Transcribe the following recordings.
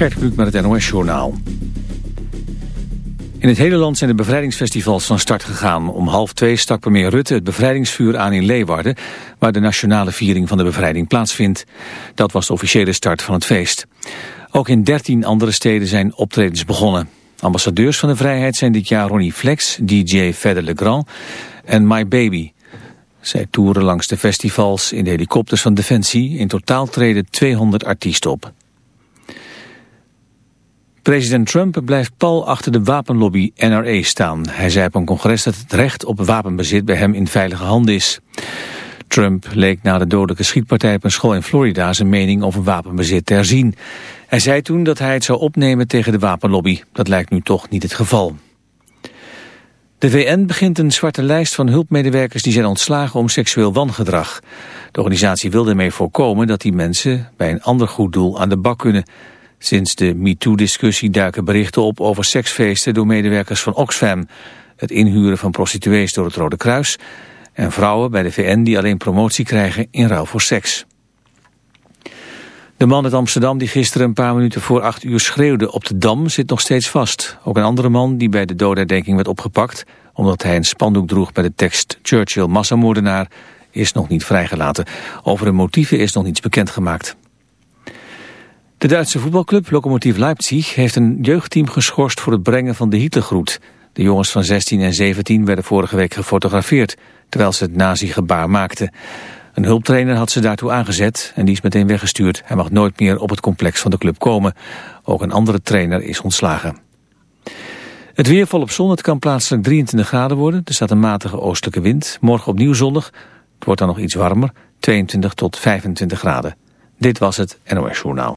Gert Kluk met het NOS-journaal. In het hele land zijn de bevrijdingsfestivals van start gegaan. Om half twee stak premier Rutte het bevrijdingsvuur aan in Leeuwarden... waar de nationale viering van de bevrijding plaatsvindt. Dat was de officiële start van het feest. Ook in dertien andere steden zijn optredens begonnen. Ambassadeurs van de vrijheid zijn dit jaar Ronnie Flex, DJ Fedde Legrand en My Baby... Zij toeren langs de festivals in de helikopters van Defensie. In totaal treden 200 artiesten op. President Trump blijft pal achter de wapenlobby NRA staan. Hij zei op een congres dat het recht op wapenbezit bij hem in veilige handen is. Trump leek na de dodelijke schietpartij op een school in Florida zijn mening over wapenbezit te herzien. Hij zei toen dat hij het zou opnemen tegen de wapenlobby. Dat lijkt nu toch niet het geval. De VN begint een zwarte lijst van hulpmedewerkers die zijn ontslagen om seksueel wangedrag. De organisatie wil ermee voorkomen dat die mensen bij een ander goed doel aan de bak kunnen. Sinds de MeToo-discussie duiken berichten op over seksfeesten door medewerkers van Oxfam. Het inhuren van prostituees door het Rode Kruis. En vrouwen bij de VN die alleen promotie krijgen in ruil voor seks. De man uit Amsterdam die gisteren een paar minuten voor acht uur schreeuwde op de Dam zit nog steeds vast. Ook een andere man die bij de doodherdenking werd opgepakt omdat hij een spandoek droeg bij de tekst Churchill massamoordenaar is nog niet vrijgelaten. Over de motieven is nog niets bekendgemaakt. De Duitse voetbalclub Lokomotiv Leipzig heeft een jeugdteam geschorst voor het brengen van de Hitlergroet. De jongens van 16 en 17 werden vorige week gefotografeerd, terwijl ze het nazi-gebaar maakten. Een hulptrainer had ze daartoe aangezet en die is meteen weggestuurd. Hij mag nooit meer op het complex van de club komen. Ook een andere trainer is ontslagen. Het weer volop zon, het kan plaatselijk 23 graden worden. Er staat een matige oostelijke wind. Morgen opnieuw zonnig. Het wordt dan nog iets warmer, 22 tot 25 graden. Dit was het NOS Journaal.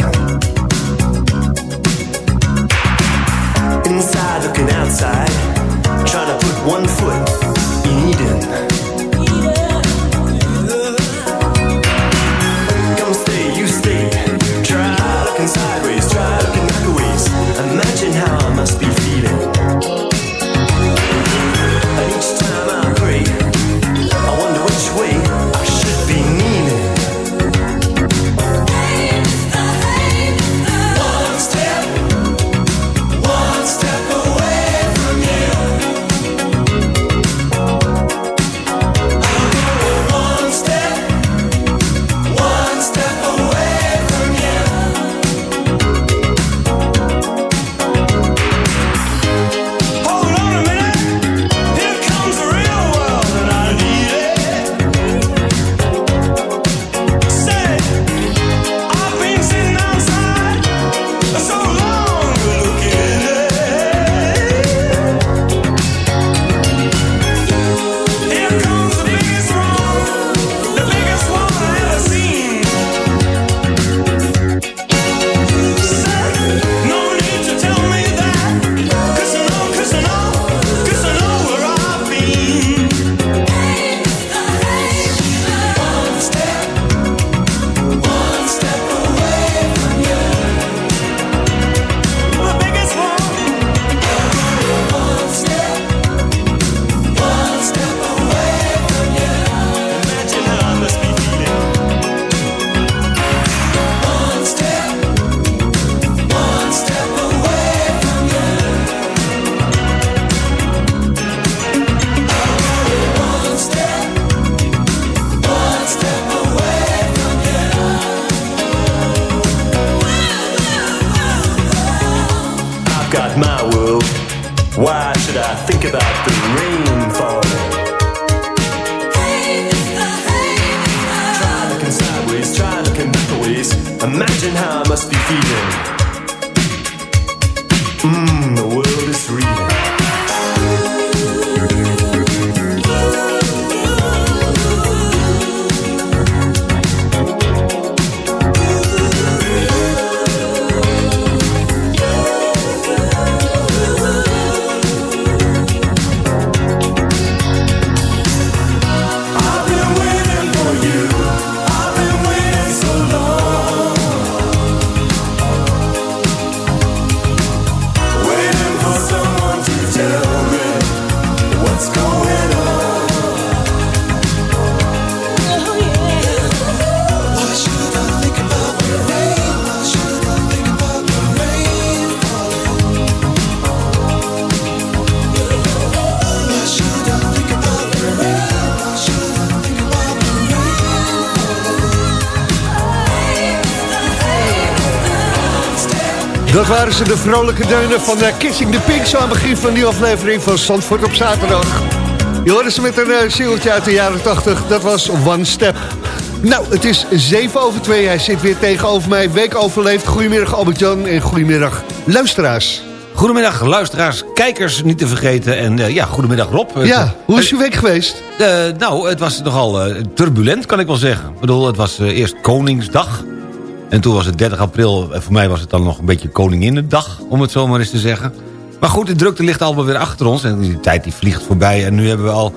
one think about waren ze, de vrolijke deunen van uh, Kissing the Pink... zo aan het begin van die aflevering van Zandvoort op zaterdag. Je hoorde ze met een uh, singeltje uit de jaren 80. Dat was One Step. Nou, het is 7 over 2. Hij zit weer tegenover mij. Week overleefd. Goedemiddag Albert-Jan en goedemiddag luisteraars. Goedemiddag luisteraars, kijkers niet te vergeten. En eh, ja, goedemiddag Rob. Ja, hoe is je week geweest? Eh, nou, het was nogal eh, turbulent, kan ik wel zeggen. Ik bedoel, het was eh, eerst Koningsdag. En toen was het 30 april. En voor mij was het dan nog een beetje Koninginnedag, om het zo maar eens te zeggen. Maar goed, de drukte ligt allemaal weer achter ons. En die tijd die vliegt voorbij. En nu hebben we al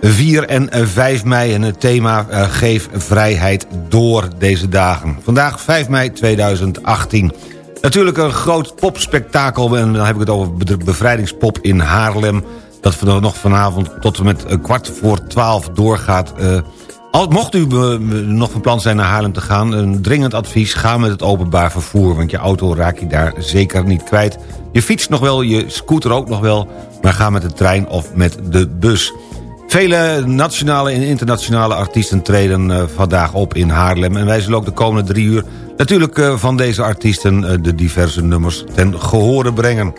4 en eh, 5 mei. En het thema eh, Geef vrijheid door deze dagen. Vandaag 5 mei 2018. Natuurlijk een groot popspektakel. En dan heb ik het over de bevrijdingspop in Haarlem. Dat nog vanavond tot en met kwart voor twaalf doorgaat. Eh, mocht u eh, nog van plan zijn naar Haarlem te gaan... een dringend advies, ga met het openbaar vervoer... want je auto raak je daar zeker niet kwijt. Je fiets nog wel, je scooter ook nog wel... maar ga met de trein of met de bus. Vele nationale en internationale artiesten treden eh, vandaag op in Haarlem... en wij zullen ook de komende drie uur natuurlijk eh, van deze artiesten... de diverse nummers ten gehore brengen.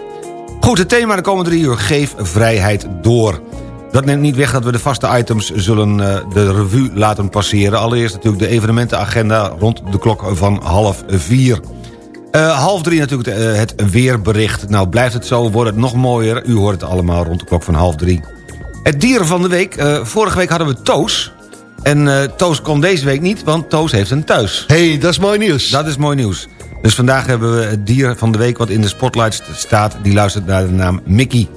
Goed, het thema de komende drie uur, geef vrijheid door. Dat neemt niet weg dat we de vaste items zullen eh, de revue laten passeren. Allereerst natuurlijk de evenementenagenda rond de klok van half vier. Eh, half drie natuurlijk eh, het weerbericht. Nou, blijft het zo, wordt het nog mooier. U hoort het allemaal rond de klok van half drie. Het dieren van de week. vorige week hadden we Toos. En Toos komt deze week niet, want Toos heeft een thuis. hey, dat is mooi nieuws. Dat is mooi nieuws. Dus vandaag hebben we het dier van de week wat in de spotlight st- staat. Die luistert naar de naam Mickey.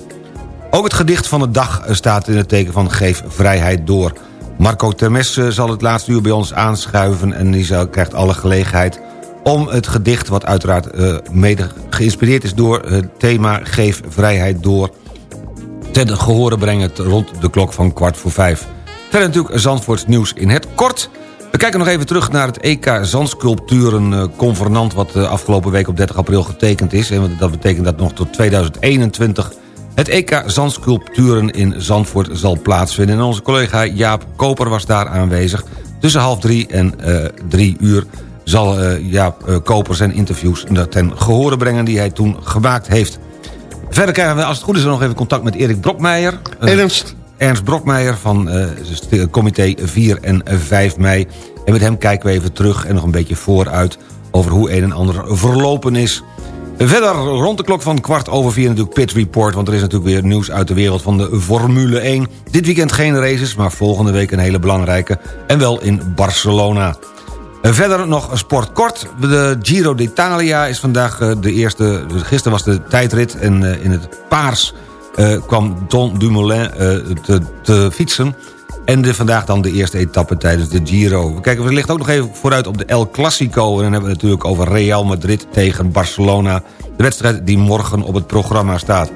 Ook het gedicht van de dag staat in het teken van Geef Vrijheid Door. Marco Termes eh, zal het laatste uur bij ons aanschuiven... en die krijgt alle gelegenheid om het gedicht... wat uiteraard eh, mede geïnspireerd is door het thema Geef Vrijheid Door... ten gehore brengen rond de klok van kwart voor vijf. Verder natuurlijk Zandvoorts nieuws in het kort... We kijken nog even terug naar het EK Zandsculpturen eh, Convenant... wat de afgelopen week op 30 april getekend is. En dat betekent dat nog tot 2021 het EK Zandsculpturen in Zandvoort zal plaatsvinden. En onze collega Jaap Koper was daar aanwezig. Tussen half drie en eh, drie uur zal eh, Jaap eh, Koper zijn interviews ten gehore brengen... die hij toen gemaakt heeft. Verder krijgen we, als het goed is, nog even contact met Erik Brokmeijer. Ernst, Ernst Brokmeijer van het comité 4 en 5 mei. En met hem kijken we even terug en nog een beetje vooruit... over hoe een en ander verlopen is. Verder rond de klok van kwart over vier natuurlijk Pit Report... want er is natuurlijk weer nieuws uit de wereld van de Formule 1. Dit weekend geen races, maar volgende week een hele belangrijke... en wel in Barcelona. Verder nog sport kort. De Giro d'Italia is vandaag eh, de eerste... Gisteren was de tijdrit en eh, in het paars eh, kwam Don Dumoulin te, te fietsen. En de, vandaag dan de eerste etappe tijdens de Giro. We kijken wellicht ook nog even vooruit op de El Clasico. En dan hebben we het natuurlijk over Real Madrid tegen Barcelona. De wedstrijd die morgen op het programma staat.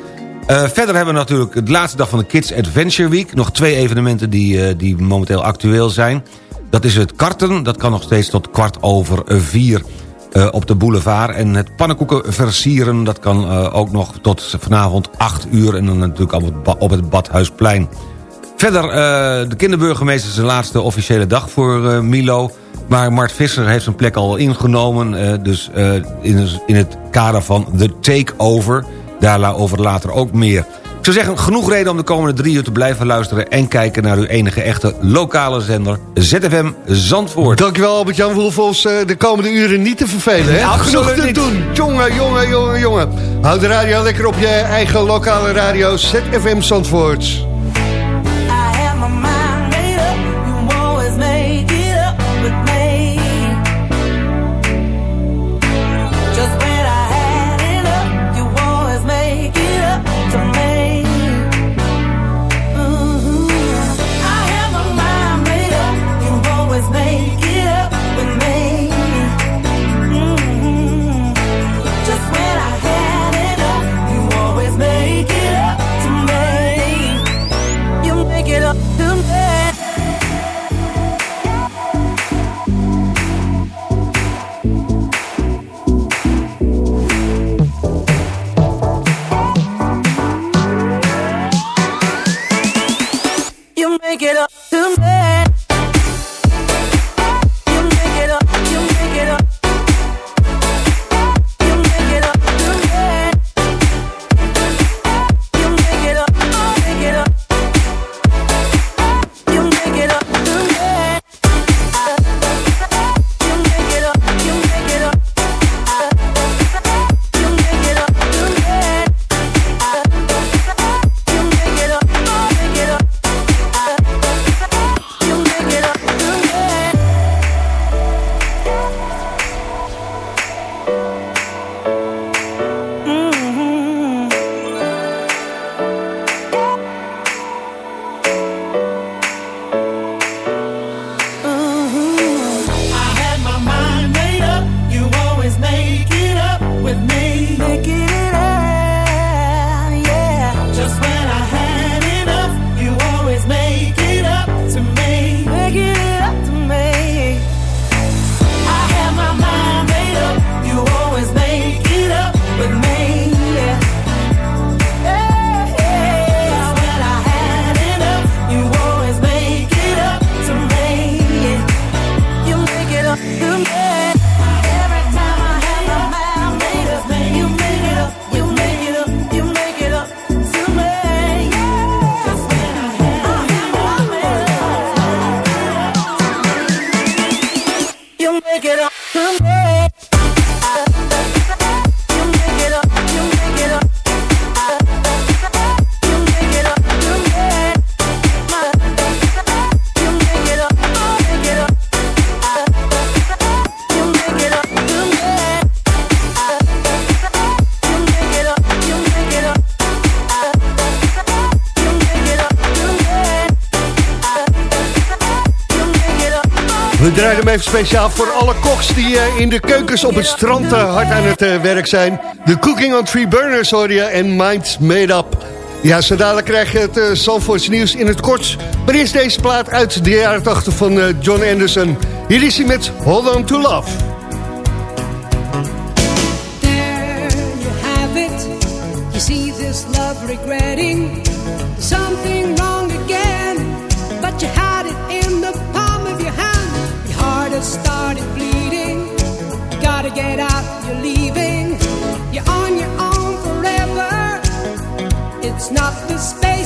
Eh, verder hebben we natuurlijk de laatste dag van de Kids Adventure Week. Nog twee evenementen die, eh, die momenteel actueel zijn. Dat is het karten, dat kan nog steeds tot kwart over vier eh, op de boulevard. En het pannenkoeken versieren, dat kan ook nog tot vanavond acht uur. En dan natuurlijk op op het Badhuisplein. Verder, eh, de kinderburgemeester zijn laatste officiële dag voor eh, Milo. Maar Mart Visser heeft zijn plek al ingenomen. eh, dus in, in het kader van The Takeover. Daarover later ook meer. Ik zou zeggen, genoeg reden om de komende drie uur te blijven luisteren... en kijken naar uw enige echte lokale zender, ZFM Zandvoort. Dankjewel Albert-Jan, ons eh, de komende uren niet te vervelen. Hè? Genoeg te niet. doen. Jongen, jongen, jongen, jongen. Houd de radio lekker op je eigen lokale radio, ZFM Zandvoort. Draaien hem even speciaal voor alle koks die eh, in de keukens op het strand eh, hard aan het eh, werk zijn. De Cooking on Three Burners hoor je en Minds Made Up. Ja, zo dadelijk krijg je het Zandvoorts nieuws in het kort. Maar eerst deze plaat uit de jaren 80 van John Anderson. Hier is hij met Hold On To Love. There you have it. You see this love regretting Get out, you're leaving. You're on your own forever. It's not the space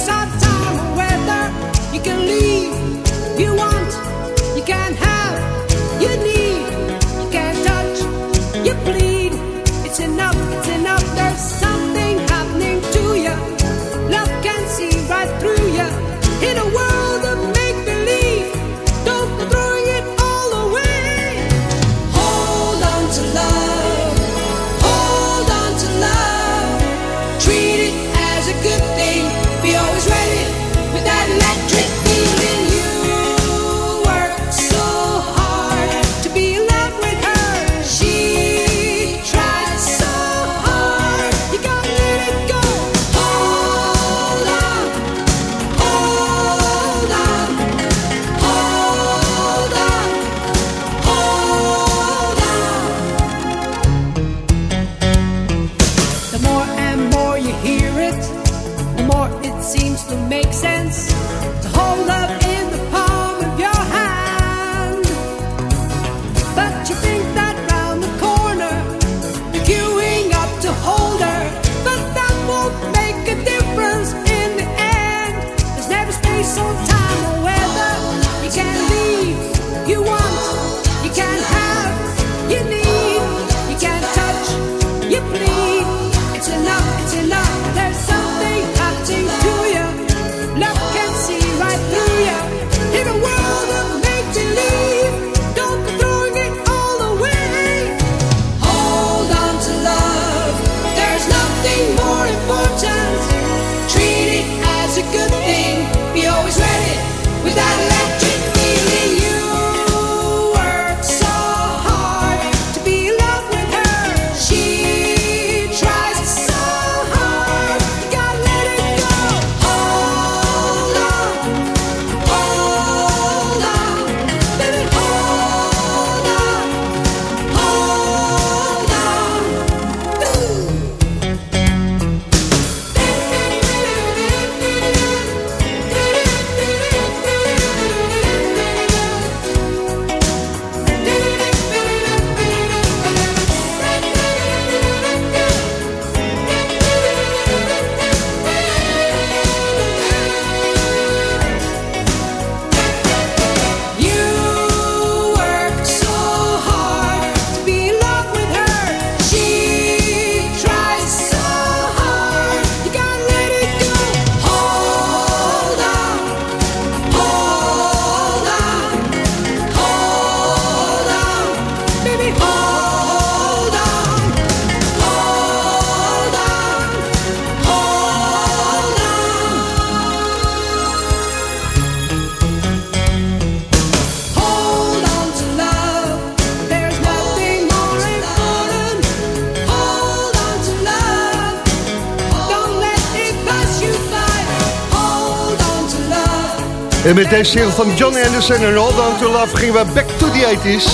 En met deze single van John Anderson en Hold On To Love gingen we back to the 80s.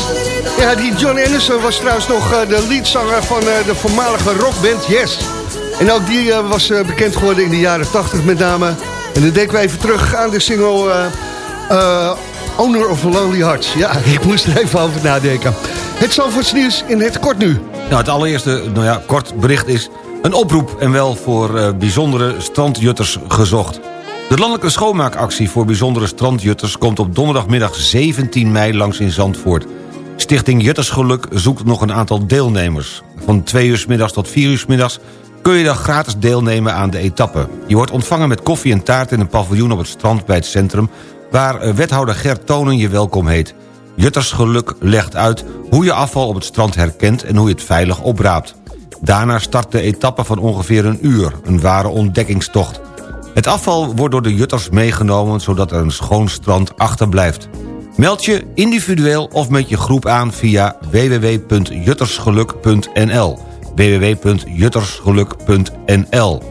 Ja, die John Anderson was trouwens nog eh, de leadzanger van eh, de voormalige rockband Yes. En ook die eh, was bekend geworden in de jaren 80 met name. En dan denken we even terug aan de single Owner of Lonely Hearts. Ja, ik moest er even over nadenken. Het Zandvoorts nieuws in het kort nu. Nou, het allereerste nou ja, kort bericht is een oproep en wel voor bijzondere strandjutters gezocht. De landelijke schoonmaakactie voor bijzondere strandjutters... komt op donderdagmiddag 17 mei langs in Zandvoort. Stichting Juttersgeluk zoekt nog een aantal deelnemers. Van 2 uur middags tot 4 uur middags kun je dan gratis deelnemen aan de etappe. Je wordt ontvangen met koffie en taart in een paviljoen op het strand bij het centrum... waar eh, wethouder Gert Tonen je welkom heet. Juttersgeluk legt uit hoe je afval op het strand herkent... en hoe je het veilig opraapt. Daarna start de etappe van ongeveer een uur, een ware ontdekkingstocht. Het afval wordt door de jutters meegenomen... zodat er een schoon strand achterblijft. Meld je individueel of met je groep aan via www.juttersgeluk.nl www.juttersgeluk.nl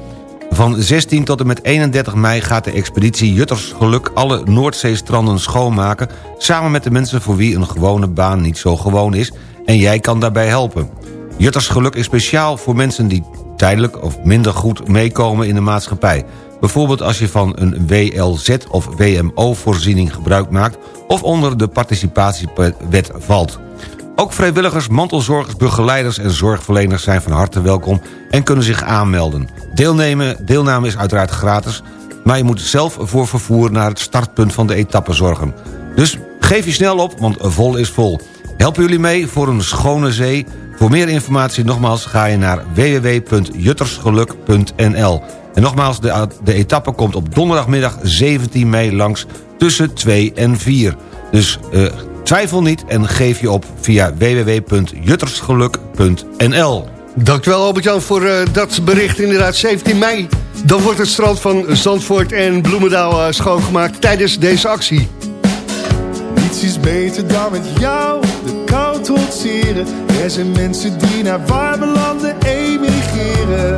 Van 16 tot en met 31 mei gaat de expeditie Juttersgeluk... alle Noordzeestranden schoonmaken... samen met de mensen voor wie een gewone baan niet zo gewoon is... en jij kan daarbij helpen. Juttersgeluk is speciaal voor mensen die tijdelijk of minder goed meekomen in de maatschappij. Bijvoorbeeld als je van een WLZ of WMO-voorziening gebruik maakt... of onder de participatiewet valt. Ook vrijwilligers, mantelzorgers, begeleiders en zorgverleners zijn van harte welkom... en kunnen zich aanmelden. Deelnemen, deelname is uiteraard gratis... maar je moet zelf voor vervoer naar het startpunt van de etappe zorgen. Dus geef je snel op, want vol is vol. Helpen jullie mee voor een schone zee? Voor meer informatie nogmaals ga je naar www.juttersgeluk.nl. En nogmaals, de, de etappe komt op donderdagmiddag 17 mei langs tussen 2 en 4. Dus eh, twijfel niet en geef je op via www.juttersgeluk.nl. Dankjewel Albert-Jan voor eh, dat bericht. Inderdaad, 17 mei. Dan wordt het strand van Zandvoort en Bloemendaal eh, schoongemaakt tijdens deze actie. Niets is beter dan met jou de kou trotseren. Er zijn mensen die naar warme landen emigreren.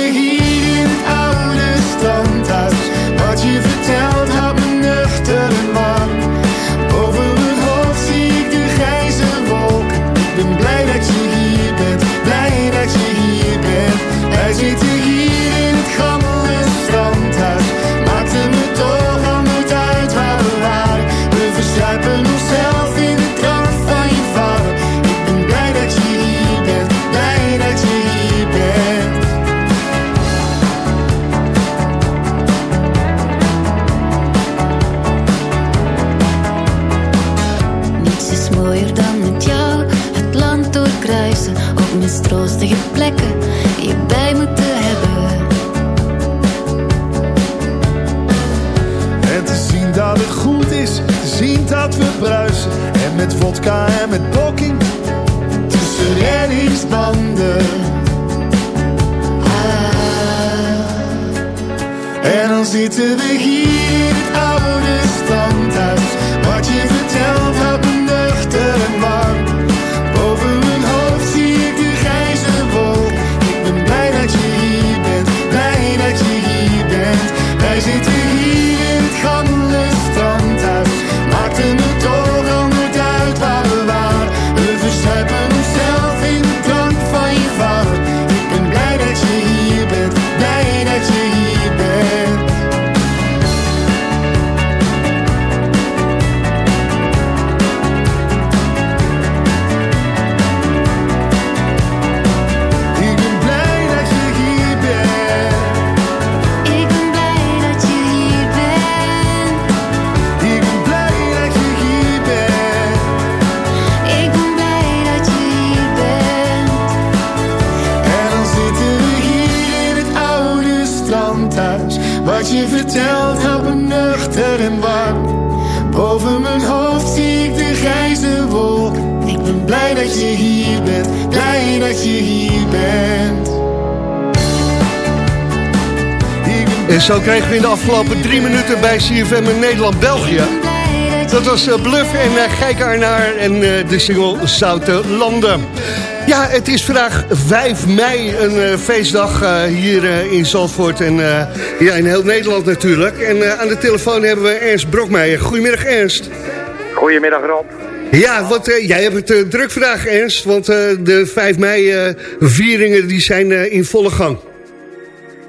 dan zitten we Houdt me nuchter en warm. Boven mijn hoofd zie ik de grijze wolk. Ik ben blij dat je hier bent, blij dat je hier bent. Ben En zo kregen we in de afgelopen drie minuten bij CFM in Nederland-België. Dat was uh, Bluff en uh, Gijk Arnaar en uh, de single Zoute Landen. Ja, het is vandaag 5 mei, een feestdag hier in Zandvoort en ja, in heel Nederland natuurlijk. En aan de telefoon hebben we Ernst Brokmeijer. Goedemiddag Ernst. Goedemiddag Rob. Ja, want jij hebt het druk vandaag Ernst, want de 5 mei vieringen die zijn in volle gang.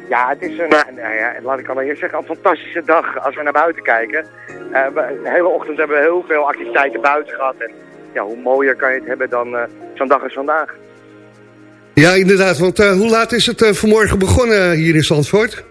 Ja, het is een, nou ja, laat ik allereerst zeggen, een fantastische dag als we naar buiten kijken. We, de hele ochtend hebben we heel veel activiteiten buiten gehad. En ja, hoe mooier kan je het hebben dan uh, zo'n dag als vandaag. Ja, inderdaad. Want uh, hoe laat is het vanmorgen begonnen hier in Zandvoort?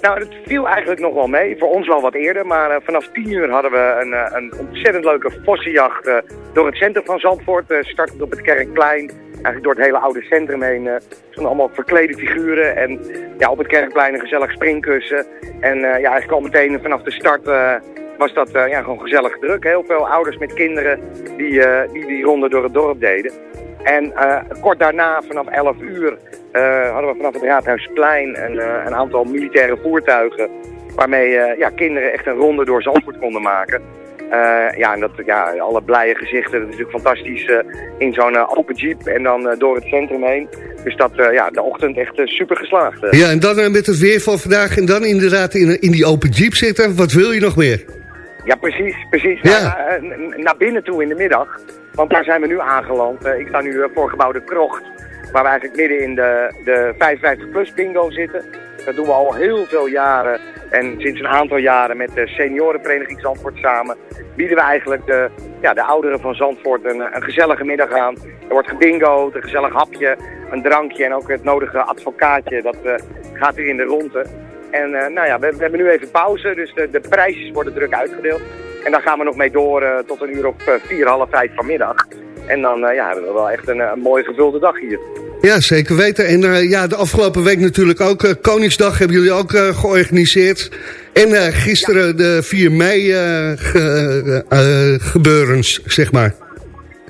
Nou, het viel eigenlijk nog wel mee. Voor ons wel wat eerder. Maar vanaf 10 uur hadden we een, een ontzettend leuke vossenjacht door het centrum van Zandvoort. startend op het Kerkplein eigenlijk door het hele oude centrum heen stonden allemaal verklede figuren. En ja, op het kerkplein een gezellig springkussen. En ja, eigenlijk al meteen vanaf de start was dat ja, gewoon gezellig druk. Heel veel ouders met kinderen die die, die ronde door het dorp deden. En kort daarna, vanaf 11 uur, hadden we vanaf het Raadhuisplein een, een aantal militaire voertuigen... waarmee ja, kinderen echt een ronde door Zandvoort konden maken... Ja, en dat, ja, alle blije gezichten, dat is natuurlijk fantastisch in zo'n open jeep en dan door het centrum heen. Dus dat, ja, de ochtend echt super geslaagd. Ja, en dan met het weer van vandaag en dan inderdaad in, in die open jeep zitten. Wat wil je nog meer? Ja, precies, precies. Ja. Nou, naar binnen toe in de middag, want daar zijn we nu aangeland. ik sta nu voor gebouwde Krocht, waar we eigenlijk midden in de, de 55-plus bingo zitten. Dat doen we al heel veel jaren en sinds een aantal jaren met de seniorenvereniging Zandvoort samen bieden we eigenlijk de, ja, de ouderen van Zandvoort een, een gezellige middag aan. Er wordt gebingoed, een gezellig hapje, een drankje en ook het nodige advocaatje. Dat uh, gaat weer in de ronde. En uh, nou ja, we, we, hebben nu even pauze, dus de, de prijsjes worden druk uitgedeeld. En dan gaan we nog mee door uh, tot een uur of vier, half vijf vanmiddag. En dan ja, hebben we wel echt een, een mooi gevulde dag hier. Ja, zeker weten. En ja, de afgelopen week natuurlijk ook Koningsdag hebben jullie ook georganiseerd. En gisteren de 4 mei ge, gebeurens, zeg maar.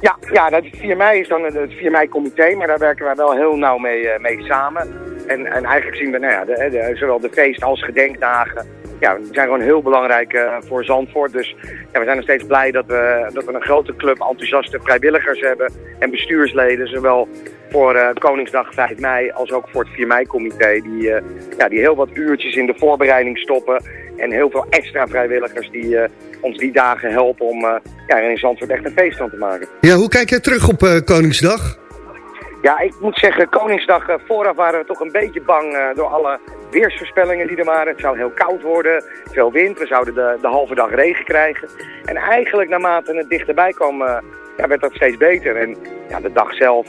Ja, ja, dat 4 mei is dan het 4 mei comité, maar daar werken wij wel heel nauw mee, mee samen. En, en eigenlijk zien we nou ja, zowel de feest als gedenkdagen ja, die zijn gewoon heel belangrijk uh, voor Zandvoort. Dus ja, we zijn nog steeds blij dat we, dat we een grote club enthousiaste vrijwilligers hebben en bestuursleden. Zowel voor uh, Koningsdag 5 mei als ook voor het 4 mei comité. Die, uh, ja, die heel wat uurtjes in de voorbereiding stoppen. En heel veel extra vrijwilligers die ons die dagen helpen om ja, in Zandvoort echt een feest van te maken. Ja, hoe kijk jij terug op Koningsdag? Ja, ik moet zeggen, Koningsdag uh, vooraf waren we toch een beetje bang uh, door alle weersvoorspellingen die er waren. Het zou heel koud worden, veel wind, we zouden de, de halve dag regen krijgen. En eigenlijk naarmate het dichterbij kwam, uh, ja, werd dat steeds beter. En ja, de dag zelf,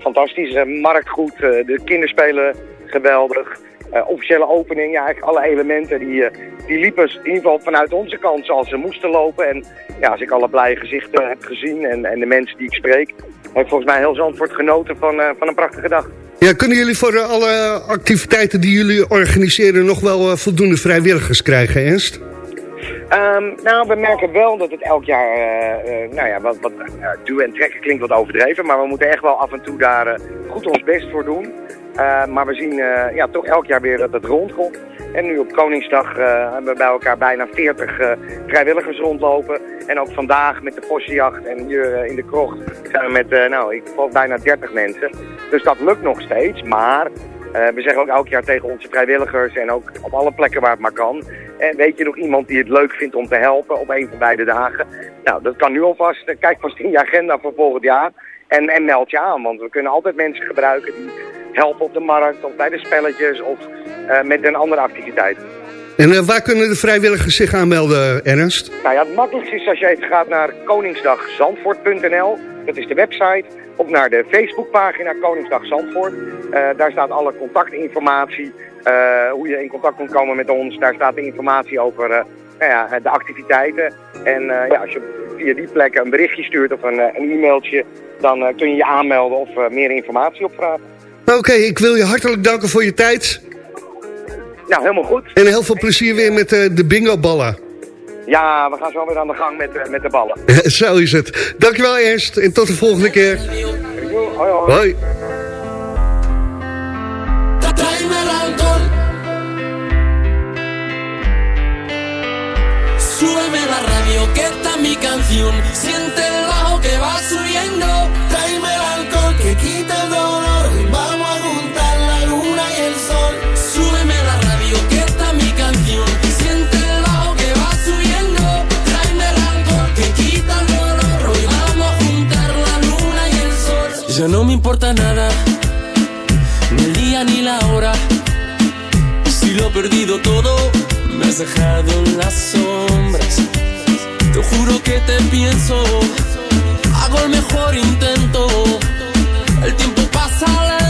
fantastisch, marktgoed, de kinderspelen geweldig. Officiële opening, ja, eigenlijk alle elementen die, die liepen in ieder geval vanuit onze kant zoals ze moesten lopen. En ja, als ik alle blije gezichten heb gezien en, en de mensen die ik spreek, heeft volgens mij heel Zandvoort genoten van, uh, van een prachtige dag. Ja, kunnen jullie voor uh, alle activiteiten die jullie organiseren nog wel uh, voldoende vrijwilligers krijgen, Ernst? Um, nou, we merken wel dat het elk jaar, nou ja, wat, wat duwen en trekken klinkt wat overdreven, maar we moeten echt wel af en toe daar goed ons best voor doen. Maar we zien ja, toch elk jaar weer dat het rondkomt. En nu op Koningsdag uh, hebben we bij elkaar bijna 40 uh, vrijwilligers rondlopen. En ook vandaag met de possenjacht en hier in de krocht zijn we met, nou, ik bijna 30 mensen. Dus dat lukt nog steeds, maar we zeggen ook elk jaar tegen onze vrijwilligers en ook op alle plekken waar het maar kan. En weet je nog iemand die het leuk vindt om te helpen op een van beide dagen? Nou, dat kan nu alvast. Kijk vast in je agenda voor volgend jaar. En, en meld je aan, want we kunnen altijd mensen gebruiken die helpen op de markt of bij de spelletjes of uh, met een andere activiteit. En uh, waar kunnen de vrijwilligers zich aanmelden, Ernst? Nou ja, het makkelijkste is als je even gaat naar koningsdagzandvoort.nl. Dat is de website. Of naar de Facebookpagina Koningsdag Zandvoort. Uh, daar staat alle contactinformatie. hoe je in contact kunt komen met ons. Daar staat de informatie over nou ja, de activiteiten. En ja, als je via die plek een berichtje stuurt of een, een e-mailtje... dan kun je je aanmelden of meer informatie opvragen. Oké, okay, ik wil je hartelijk danken voor je tijd. Nou, helemaal goed. En heel veel plezier weer met de bingo-ballen. Ja, we gaan zo weer aan de gang met, met de ballen. zo is het. Dankjewel eerst en tot de volgende keer. Hoi, hoi. hoi. Radio que está mi canción. Siente el bajo que va subiendo. Tráeme el alcohol que quita el dolor. Vamos a juntar la luna y el sol. Súbeme la radio que está mi canción. Siente el bajo que va subiendo. Tráeme el alcohol que quita el dolor. Hoy vamos a juntar la luna y el sol. Ya no me importa nada, ni el día ni la hora. Si lo he perdido todo, has dejado en las sombras. Te juro que te pienso, hago el mejor intento. El tiempo pasa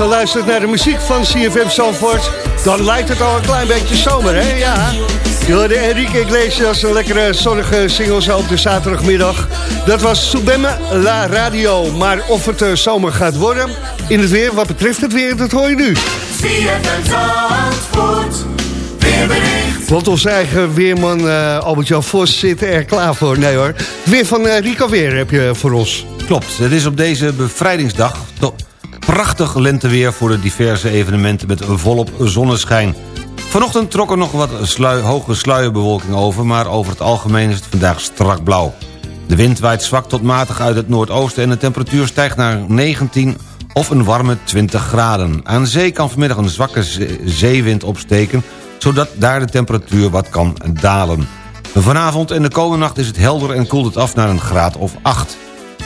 zo luistert naar de muziek van CFM Zandvoort... dan lijkt het al een klein beetje zomer, hè? Ja. Je hoorde Enrique Iglesias, een lekkere zonnige single zo op de zaterdagmiddag. Dat was Subemme La Radio. Maar of het eh, zomer gaat worden in het weer, wat betreft het weer, dat hoor je nu. CFM Zandvoort, weerbericht. Want onze eigen weerman eh, Albert-Jan Vos zit er klaar voor. Nee hoor. Het weer van eh, Rico Weer heb je voor ons. Klopt, het is op deze bevrijdingsdag prachtig lenteweer voor de diverse evenementen met volop zonneschijn. Vanochtend trok er nog wat hoge sluierbewolking over, maar over het algemeen is het vandaag strak blauw. De wind waait zwak tot matig uit het noordoosten en de temperatuur stijgt naar 19 of een warme 20 graden. Aan zee kan vanmiddag een zwakke ze- zeewind opsteken, zodat daar de temperatuur wat kan dalen. Vanavond en de komende nacht is het helder en koelt het af naar een graad of 8.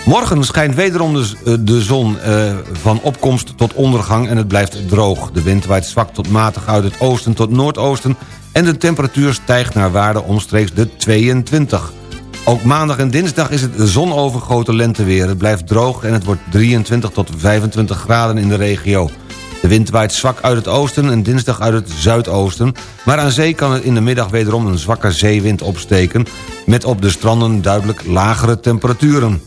Morgen schijnt wederom de, eh, zon eh, van opkomst tot ondergang en het blijft droog. De wind waait zwak tot matig uit het oosten tot noordoosten... en de temperatuur stijgt naar waarde omstreeks de 22. Ook maandag en dinsdag is het zonovergoten lenteweer. Het blijft droog en het wordt 23 tot 25 graden in de regio. De wind waait zwak uit het oosten en dinsdag uit het zuidoosten... maar aan zee kan het in de middag wederom een zwakke zeewind opsteken... met op de stranden duidelijk lagere temperaturen.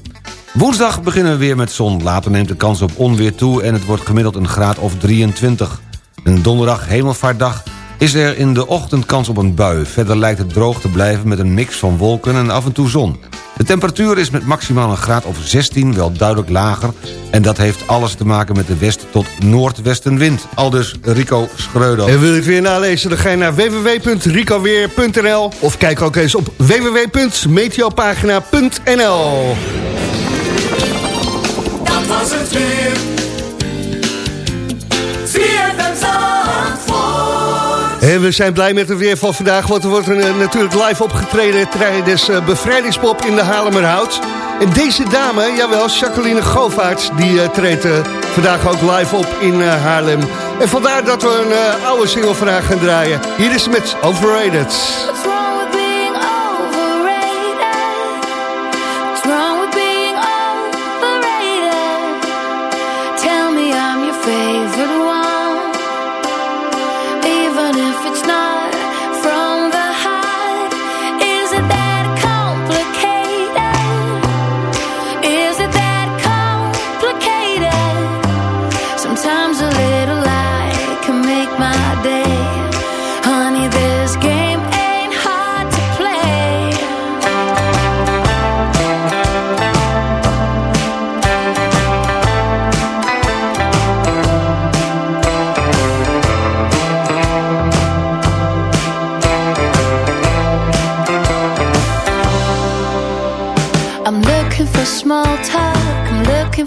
Woensdag beginnen we weer met zon. Later neemt de kans op onweer toe en het wordt gemiddeld een graad of 23. Een donderdag hemelvaartdag is er in de ochtend kans op een bui. Verder lijkt het droog te blijven met een mix van wolken en af en toe zon. De temperatuur is met maximaal een graad of 16 wel duidelijk lager... en dat heeft alles te maken met de west- tot noordwestenwind. Aldus Rico Schreuder. En wil je het weer nalezen, dan ga je naar www.ricoweer.nl of kijk ook eens op www.meteopagina.nl was het weer. En we zijn blij met het weer van vandaag, want er wordt een, eh, natuurlijk live opgetreden tijdens eh, uh, Bevrijdingspop in de Halemerhout. En deze dame, jawel, Jacqueline Govaerts, die uh, treedt vandaag ook live op in Haarlem. En vandaar dat we een oude single vandaag gaan draaien. Hier is met Overrated.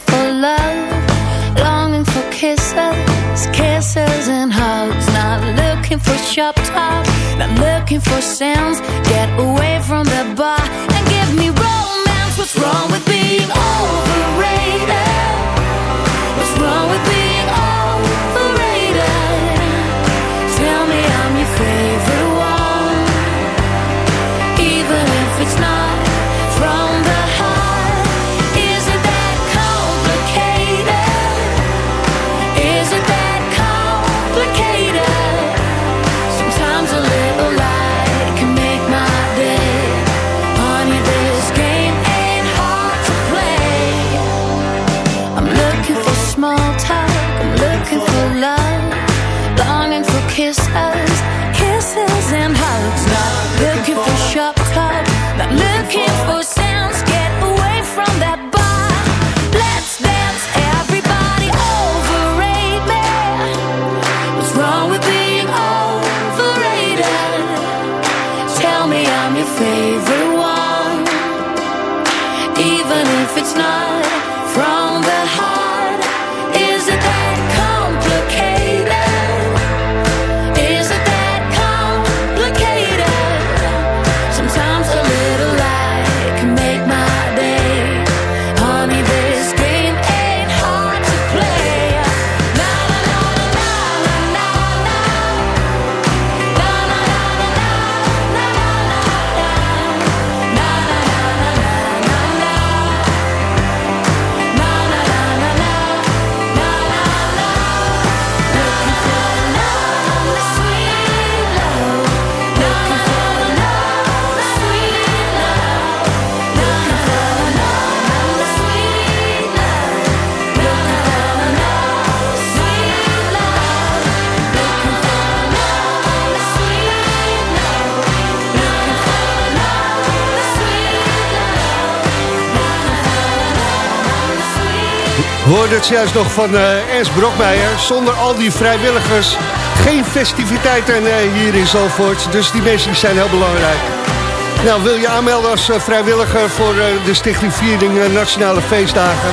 for love, longing for kisses, kisses and hugs. Not looking for shop talk, not looking for sounds. Get away from the bar and give me romance. What's wrong with looking for Hoorde het juist nog van eh, Ernst Brokmeijer. Zonder al die vrijwilligers geen festiviteiten uh, hier in Zalvoort. Dus die mensen zijn heel belangrijk. Nou, wil je aanmelden als eh, vrijwilliger voor de Stichting Viering Nationale Feestdagen?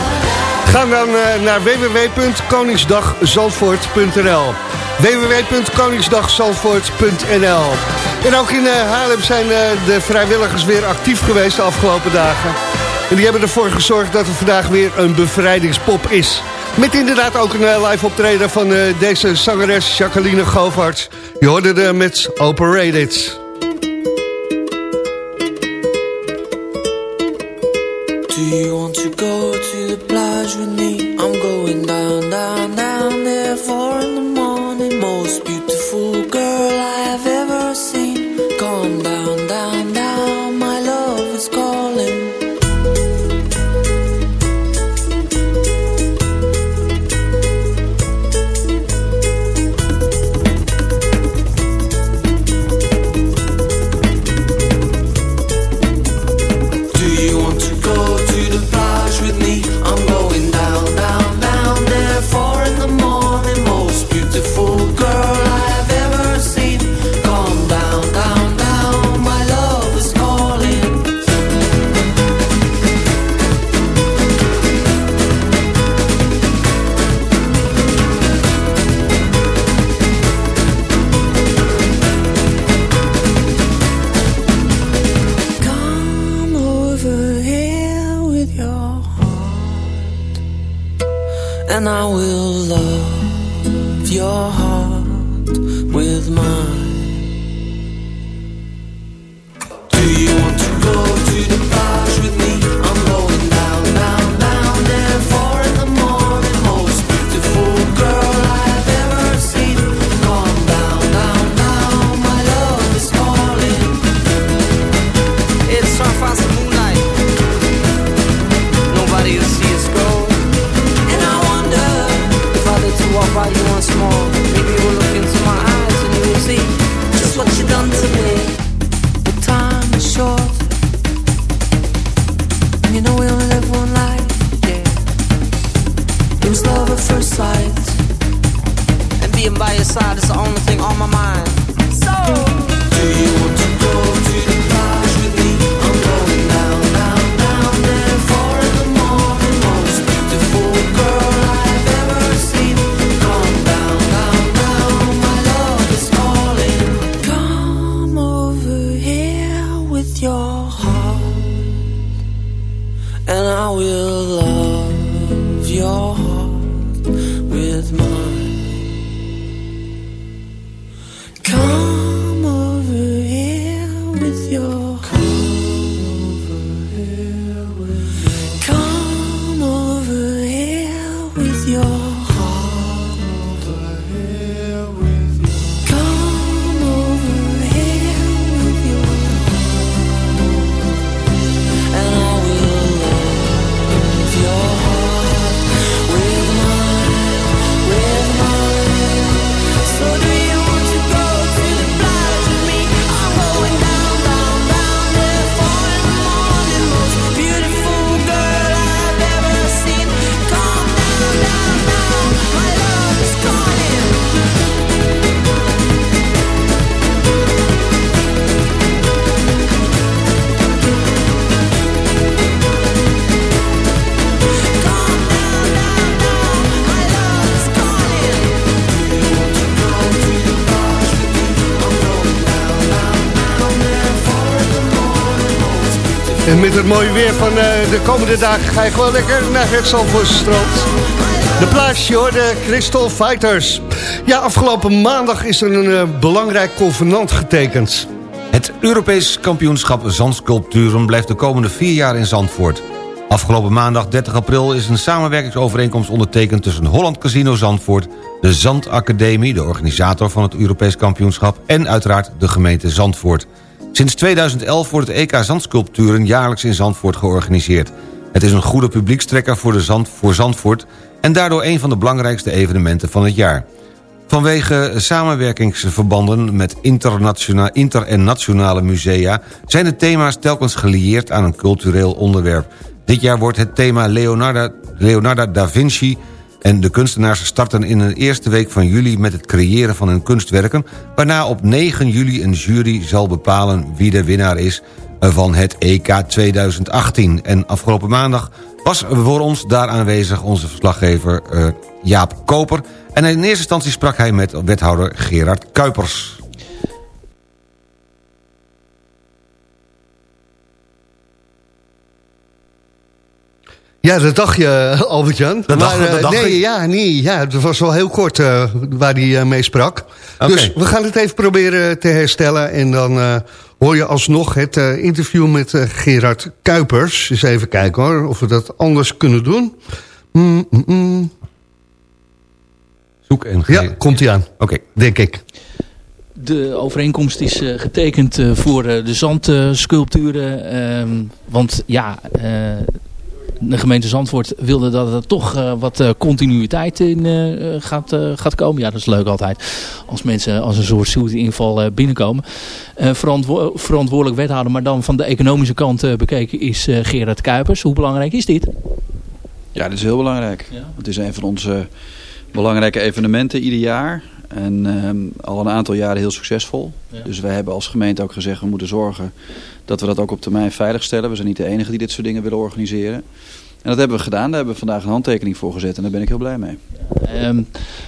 Ga dan naar www.koningsdagzalvoort.nl www.koningsdagzalvoort.nl En ook in Haarlem zijn de vrijwilligers weer actief geweest de afgelopen dagen. En die hebben ervoor gezorgd dat er vandaag weer een bevrijdingspop is. Met inderdaad ook een eh, live optreden van eh, deze zangeres Jacqueline Govaerts. Je hoorde er met Operated. Komende dagen ga je gewoon lekker naar het Zandvoortstrand. De plaatsje hoor, de Crystal Fighters. Ja, afgelopen maandag is er een eh, belangrijk convenant getekend. Het Europees kampioenschap Zandsculpturen blijft de komende vier jaar in Zandvoort. Afgelopen maandag 30 april is een samenwerkingsovereenkomst ondertekend... tussen Holland Casino Zandvoort, de Zandacademie... de organisator van het Europees kampioenschap... en uiteraard de gemeente Zandvoort. Sinds 2011 wordt het EK Zandsculpturen jaarlijks in Zandvoort georganiseerd. Het is een goede publiekstrekker voor, de Zand, voor Zandvoort... en daardoor een van de belangrijkste evenementen van het jaar. Vanwege samenwerkingsverbanden met internationa- inter- en nationale musea... zijn de thema's telkens gelieerd aan een cultureel onderwerp. Dit jaar wordt het thema Leonardo, Leonardo da Vinci... en de kunstenaars starten in de eerste week van juli... met het creëren van hun kunstwerken... waarna op 9 juli een jury zal bepalen wie de winnaar is... van het EK 2018. En afgelopen maandag was voor ons daar aanwezig onze verslaggever eh, Jaap Koper... En in eerste instantie sprak hij met wethouder Gerard Kuipers. Ja, dat dacht je, Albert-Jan. Dat dacht- Maar, dat eh, dacht nee, ik. ja, nee, ja, het was wel heel kort eh, waar hij eh, mee sprak. Dus we gaan het even proberen te herstellen. En dan eh, hoor je alsnog het eh, interview met eh, Gerard Kuipers. Eens even kijken hoor, of we dat anders kunnen doen. Mm, mm, mm. Zoek en Ja, komt hij aan. Oké. Denk ik. De overeenkomst is eh, getekend voor de zandsculpturen. ehm, want ja, eh, de gemeente Zandvoort wilde dat er toch eh, wat eh, continuïteit in eh, gaat, gaat komen. Ja, dat is leuk altijd. Als mensen als een soort zoete inval eh, binnenkomen. Verantwo- verantwoordelijk wethouder, maar dan van de economische kant bekeken is Gerard Kuipers. Hoe belangrijk is dit? Ja, dat is heel belangrijk. Het is een van onze belangrijke evenementen ieder jaar. En ehm, al een aantal jaren heel succesvol. Dus wij hebben als gemeente ook gezegd... we moeten zorgen dat we dat ook op termijn veilig stellen. We zijn niet de enige die dit soort dingen willen organiseren. En dat hebben we gedaan. Daar hebben we vandaag een handtekening voor gezet. En daar ben ik heel blij mee. Ehm,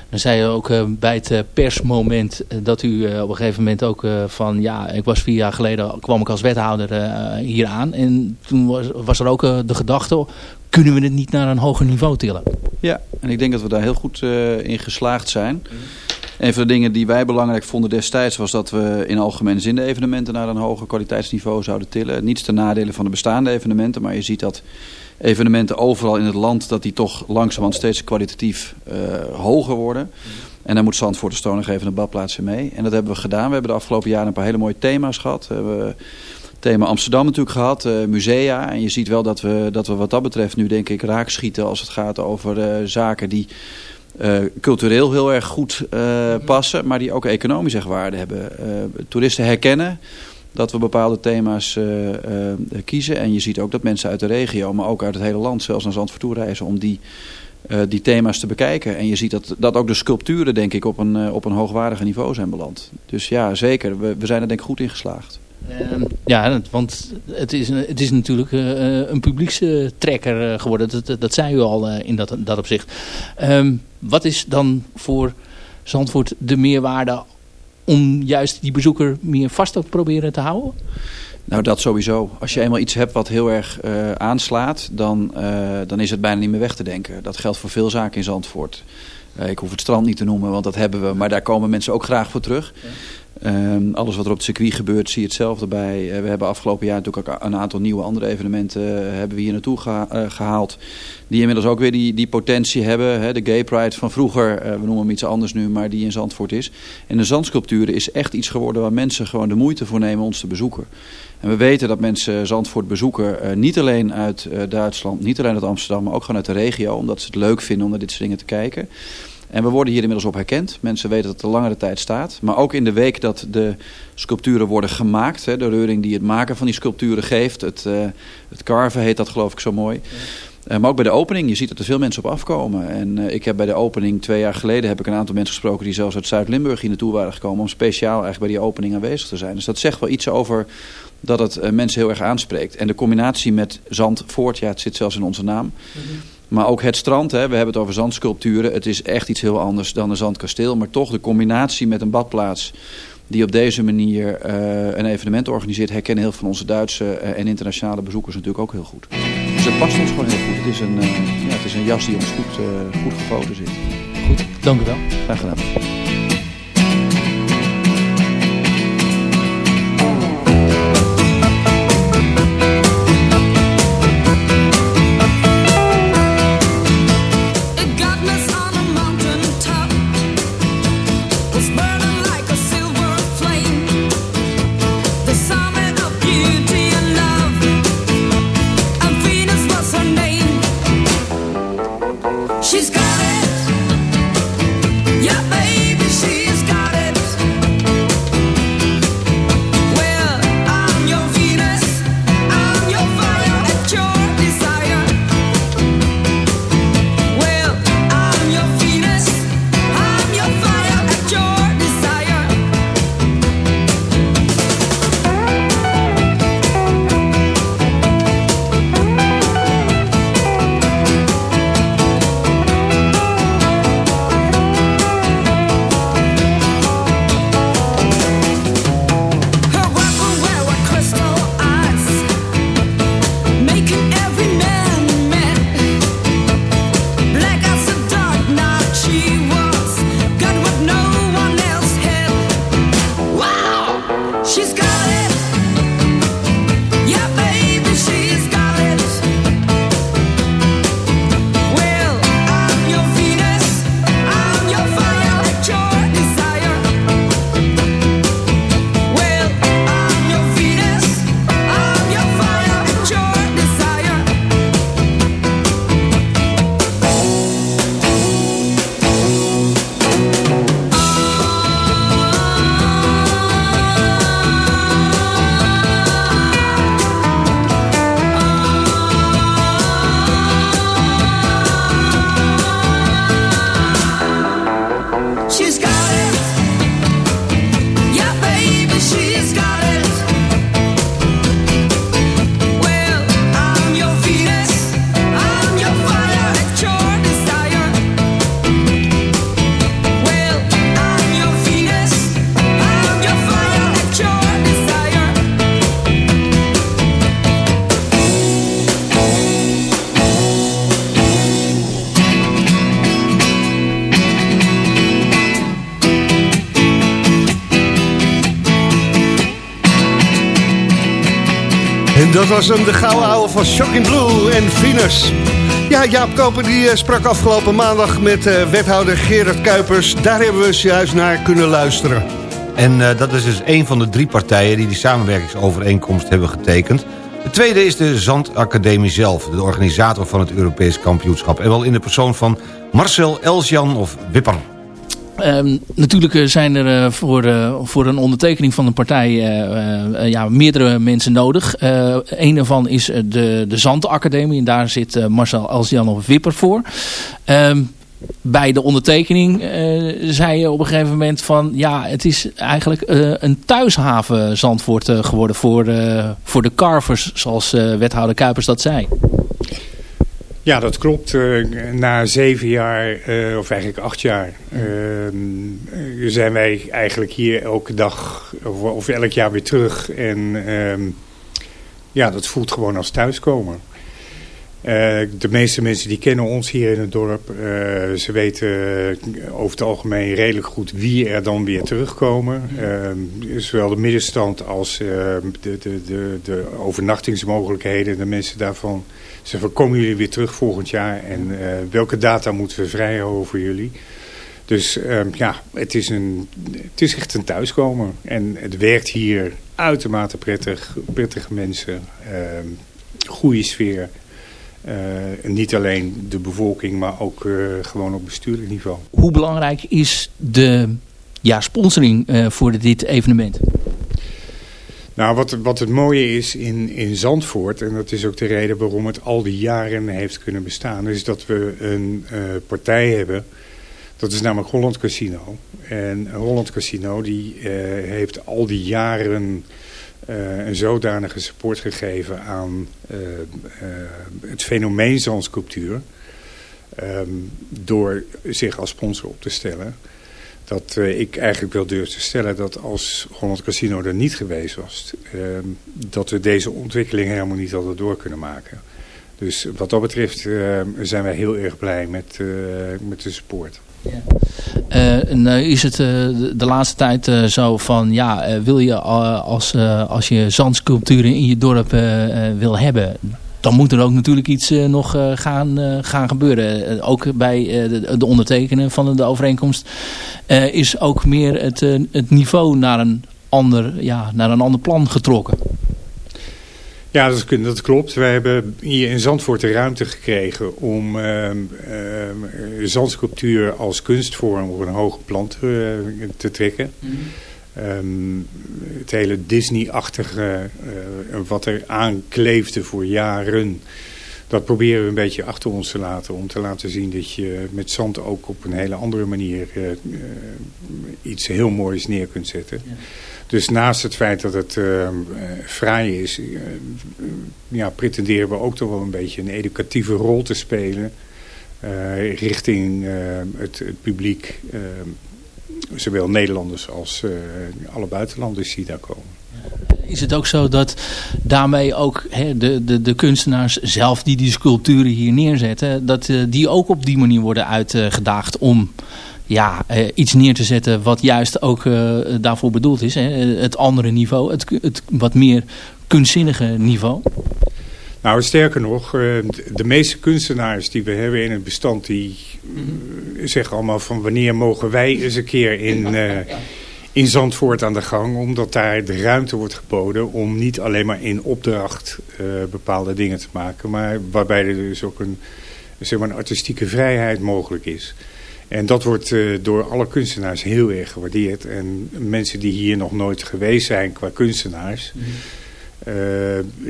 dan zei je ook eh, bij het eh, persmoment eh, dat u op een gegeven moment ook van... ja, ik was vier jaar geleden, kwam ik als wethouder hier aan. En toen was, was er ook de gedachte, kunnen we het niet naar een hoger niveau tillen? Ja, en ik denk dat we daar heel goed in geslaagd zijn. Een van de dingen die wij belangrijk vonden destijds was dat we in algemene zin de evenementen naar een hoger kwaliteitsniveau zouden tillen. Niets ten nadele van de bestaande evenementen, maar je ziet dat evenementen overal in het land dat die toch langzamerhand steeds kwalitatief eh, hoger worden. En daar moet Zandvoort de nog even een badplaats in mee. En dat hebben we gedaan. We hebben de afgelopen jaren een paar hele mooie thema's gehad. We hebben thema Amsterdam natuurlijk gehad, eh, musea. En je ziet wel dat we, dat we wat dat betreft nu denk ik raak schieten als het gaat over eh, zaken die eh, cultureel heel erg goed eh, passen. Maar die ook economisch echt waarde hebben. Eh, toeristen herkennen dat we bepaalde thema's kiezen. En je ziet ook dat mensen uit de regio, maar ook uit het hele land, zelfs naar Zandvoort toe reizen om die, die thema's te bekijken. En je ziet dat, dat ook de sculpturen denk ik op een, op een hoogwaardige niveau zijn beland. Dus ja, zeker. We, we zijn er denk ik goed in geslaagd. Ehm, ja, want het is, het is natuurlijk eh, een publiekstrekker eh, geworden. Dat, dat, zei u al eh, in dat, dat opzicht. Ehm, wat is dan voor Zandvoort de meerwaarde om juist die bezoeker meer vast te proberen te houden? Nou, dat sowieso. Als je eenmaal iets hebt wat heel erg eh, aanslaat, dan, eh, dan is het bijna niet meer weg te denken. Dat geldt voor veel zaken in Zandvoort. Eh, ik hoef het strand niet te noemen, want dat hebben we. Maar daar komen mensen ook graag voor terug. Ehm, alles wat er op het circuit gebeurt, zie je hetzelfde bij. Eh, we hebben afgelopen jaar natuurlijk ook een aantal nieuwe andere evenementen eh, hebben we hier naartoe eh, gehaald. Die inmiddels ook weer die, die potentie hebben. Hè. De Gay Pride van vroeger, we noemen hem iets anders nu, maar die in Zandvoort is. En de zandsculpturen is echt iets geworden waar mensen gewoon de moeite voor nemen ons te bezoeken. En we weten dat mensen Zandvoort bezoeken, niet alleen uit Duitsland, niet alleen uit Amsterdam, maar ook gewoon uit de regio. Omdat ze het leuk vinden om naar dit soort dingen te kijken. En we worden hier inmiddels op herkend. Mensen weten dat het een langere tijd staat. Maar ook in de week dat de sculpturen worden gemaakt. Hè, de reuring die het maken van die sculpturen geeft. Het, eh, het carven heet dat geloof ik zo mooi. Eh, maar ook bij de opening, je ziet dat er veel mensen op afkomen. En eh, ik heb bij de opening twee jaar geleden heb ik een aantal mensen gesproken die zelfs uit Zuid-Limburg hier naartoe waren gekomen om speciaal eigenlijk bij die opening aanwezig te zijn. Dus dat zegt wel iets over dat het mensen heel erg aanspreekt. En de combinatie met Zandvoort, ja het zit zelfs in onze naam. Maar ook het strand, hè, we hebben het over zandsculpturen. Het is echt iets heel anders dan een zandkasteel. Maar toch de combinatie met een badplaats die op deze manier eh, een evenement organiseert... herkennen heel veel van onze Duitse eh, en internationale bezoekers natuurlijk ook heel goed. Dus het past ons gewoon heel goed. Het is een, eh, ja, het is een jas die ons goed, goed gefoten zit. Goed, dank u wel. Graag gedaan. Dat was hem, de gouden ouwe van Shocking Blue en Venus. Ja, Jaap Koper die eh, sprak afgelopen maandag met eh, wethouder Gerard Kuipers. Daar hebben we juist naar kunnen luisteren. En eh, dat is dus een van de drie partijen die die samenwerkingsovereenkomst hebben getekend. De tweede is de Zandacademie zelf, de organisator van het Europees kampioenschap. En wel in de persoon van Marcel Elsjan of Wipper. Ehm, natuurlijk eh, zijn er eh, voor, eh, voor een ondertekening van een partij ja, meerdere mensen nodig. Een daarvan is de, de Zandacademie en daar zit Marcel Elsjan of Wipper voor. Ehm, bij de ondertekening zei je op een gegeven moment van... ja, het is eigenlijk een thuishaven Zandvoort geworden voor, voor de carvers... zoals wethouder Kuipers dat zei. Ja, dat klopt. Eh, na zeven jaar, eh, of eigenlijk acht jaar, ehm, eh, zijn wij eigenlijk hier elke dag of, of elk jaar weer terug. En ehm, ja, dat voelt gewoon als thuiskomen. Eh, de meeste mensen die kennen ons hier in het dorp. Eh, ze weten eh, over het algemeen redelijk goed wie er dan weer terugkomen. Zowel de middenstand als de, de, de, de overnachtingsmogelijkheden. De mensen daarvan zeggen van komen jullie weer terug volgend jaar en welke data moeten we vrijhouden voor jullie. Dus ehm, ja, het is, een, het is echt een thuiskomen. En het werkt hier uitermate prettig. Prettige mensen, ehm, goede sfeer. Eh, niet alleen de bevolking, maar ook eh, gewoon op bestuurlijk niveau. Hoe belangrijk is de ja, sponsoring eh, voor dit evenement? Nou, wat, wat het mooie is in, in Zandvoort, en dat is ook de reden waarom het al die jaren heeft kunnen bestaan, is dat we een partij hebben, dat is namelijk Holland Casino. En Holland Casino die heeft al die jaren een zodanige support gegeven aan eh, eh, het fenomeen zandsculptuur. ehm, door zich als sponsor op te stellen. Dat eh, ik eigenlijk wel durf te stellen dat als Holland Casino er niet geweest was... ehm, dat we deze ontwikkeling helemaal niet hadden door kunnen maken. Dus wat dat betreft ehm, zijn wij heel erg blij met, eh, met de support. En, eh, is het eh, de, laatste tijd zo van, ja, wil je als, als je zandsculpturen in je dorp wil hebben, dan moet er ook natuurlijk iets nog gaan, gaan gebeuren. Ook bij de, de ondertekenen van de overeenkomst is ook meer het, het niveau naar een, ander, ja, naar een ander plan getrokken. Ja, dat, klopt. Wij hebben hier in Zandvoort de ruimte gekregen om ehm, zandsculptuur als kunstvorm op een hoger plan te, eh, te trekken. Ehm, het hele Disney-achtige, eh, wat er aankleefde voor jaren, dat proberen we een beetje achter ons te laten. Om te laten zien dat je met zand ook op een hele andere manier eh, iets heel moois neer kunt zetten. Dus naast het feit dat het eh, eh, fraai is, eh, ja, pretenderen we ook toch wel een beetje een educatieve rol te spelen. eh, richting eh, het, het publiek, eh, zowel Nederlanders als eh, alle buitenlanders die daar komen. Is het ook zo dat daarmee ook hè, de, de, de kunstenaars zelf die die sculpturen hier neerzetten, dat eh, die ook op die manier worden uitgedaagd om ja, eh, iets neer te zetten wat juist ook eh, daarvoor bedoeld is. Hè? Het andere niveau, het, het wat meer kunstzinnige niveau. Nou, sterker nog, eh, de meeste kunstenaars die we hebben in het bestand... die eh, zeggen allemaal van wanneer mogen wij eens een keer in, eh, in Zandvoort aan de gang... omdat daar de ruimte wordt geboden om niet alleen maar in opdracht eh, bepaalde dingen te maken... maar waarbij er dus ook een, zeg maar een artistieke vrijheid mogelijk is... En dat wordt eh, door alle kunstenaars heel erg gewaardeerd. En mensen die hier nog nooit geweest zijn qua kunstenaars... eh,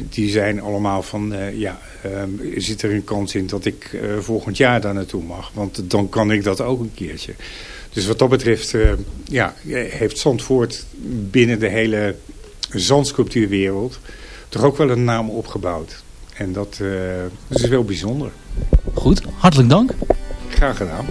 die zijn allemaal van, eh, ja, ehm, zit er een kans in dat ik eh, volgend jaar daar naartoe mag? Want dan kan ik dat ook een keertje. Dus wat dat betreft, eh, ja, heeft Zandvoort binnen de hele zandsculptuurwereld toch ook wel een naam opgebouwd. En dat, eh, dat is wel bijzonder. Goed, hartelijk dank. Graag gedaan.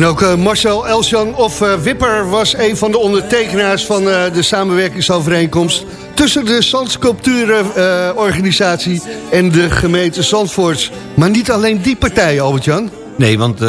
En ook eh, Marcel Elsjan of eh, Wipper was een van de ondertekenaars van eh, de samenwerkingsovereenkomst tussen de Zandsculpturenorganisatie en de gemeente Zandvoort. Maar niet alleen die partij, Albert-Jan. Nee, want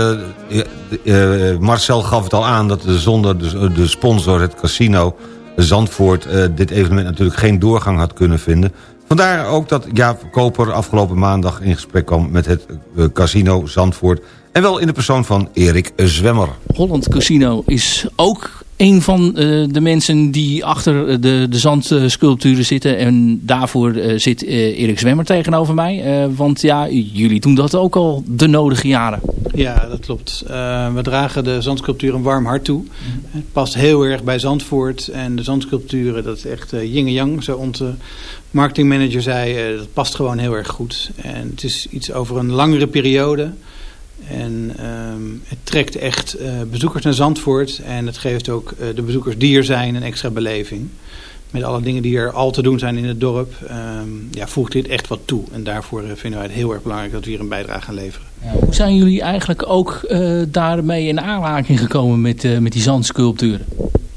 Marcel gaf het al aan dat zonder de, de sponsor, het casino Zandvoort... dit evenement natuurlijk geen doorgang had kunnen vinden. Vandaar ook dat Jaap Koper afgelopen maandag in gesprek kwam... met het eh, casino Zandvoort. En wel in de persoon van Erik Zwemmer. Holland Casino is ook een van eh, de mensen die achter eh, de, de zandsculpturen zitten. En daarvoor eh, zit Erik Zwemmer tegenover mij. Want ja, jullie doen dat ook al de nodige jaren. Ja, dat klopt. We dragen de zandsculptuur een warm hart toe. Het past heel erg bij Zandvoort. En de zandsculpturen, dat is echt yin en yang. Zo onze marketingmanager zei, dat past gewoon heel erg goed. En het is iets over een langere periode. En ehm, het trekt echt eh, bezoekers naar Zandvoort. En het geeft ook eh, de bezoekers die er zijn een extra beleving. Met alle dingen die er al te doen zijn in het dorp. ehm, ja, voegt dit echt wat toe. En daarvoor eh, vinden wij het heel erg belangrijk dat we hier een bijdrage gaan leveren. Hoe zijn jullie eigenlijk ook daarmee in aanraking gekomen met, met die zandsculpturen?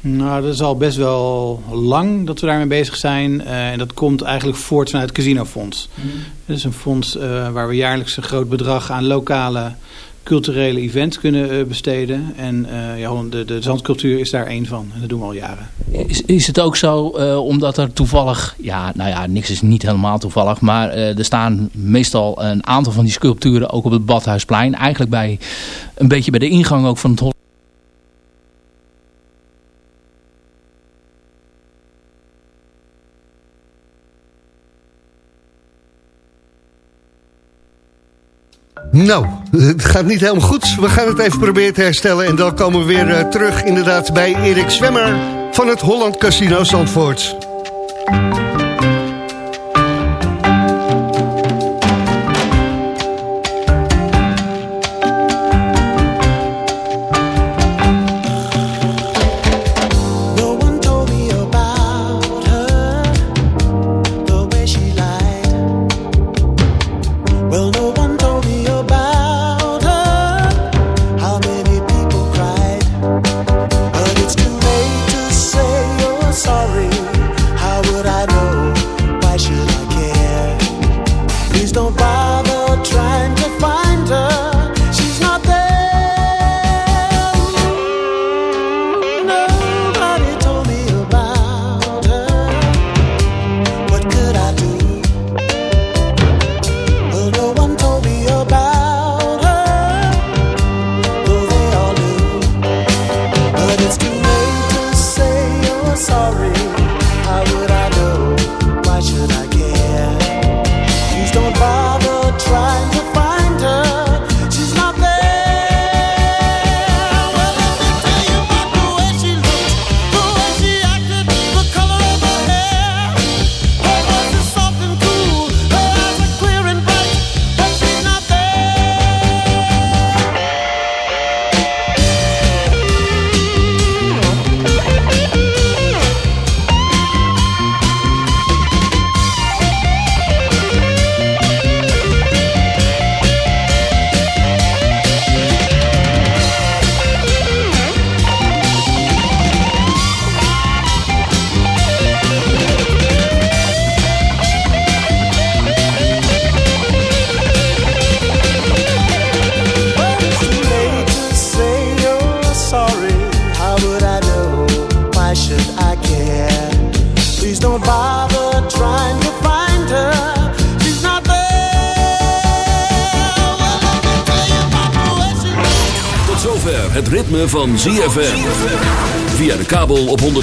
Nou, dat is al best wel lang dat we daarmee bezig zijn. Eh, en dat komt eigenlijk voort vanuit het Casinofonds. Dat is een fonds eh, waar we jaarlijks een groot bedrag aan lokale culturele events kunnen eh, besteden. En ja, de, de zandcultuur is daar één van. En dat doen we al jaren. Is, is het ook zo, omdat er toevallig, ja, nou ja, niks is niet helemaal toevallig, maar er staan meestal een aantal van die sculpturen ook op het Badhuisplein. Eigenlijk bij, een beetje bij de ingang ook van het Nou, het gaat niet helemaal goed. We gaan het even proberen te herstellen. En dan komen we weer eh, terug inderdaad bij Erik Zwemmer van het Holland Casino Zandvoort.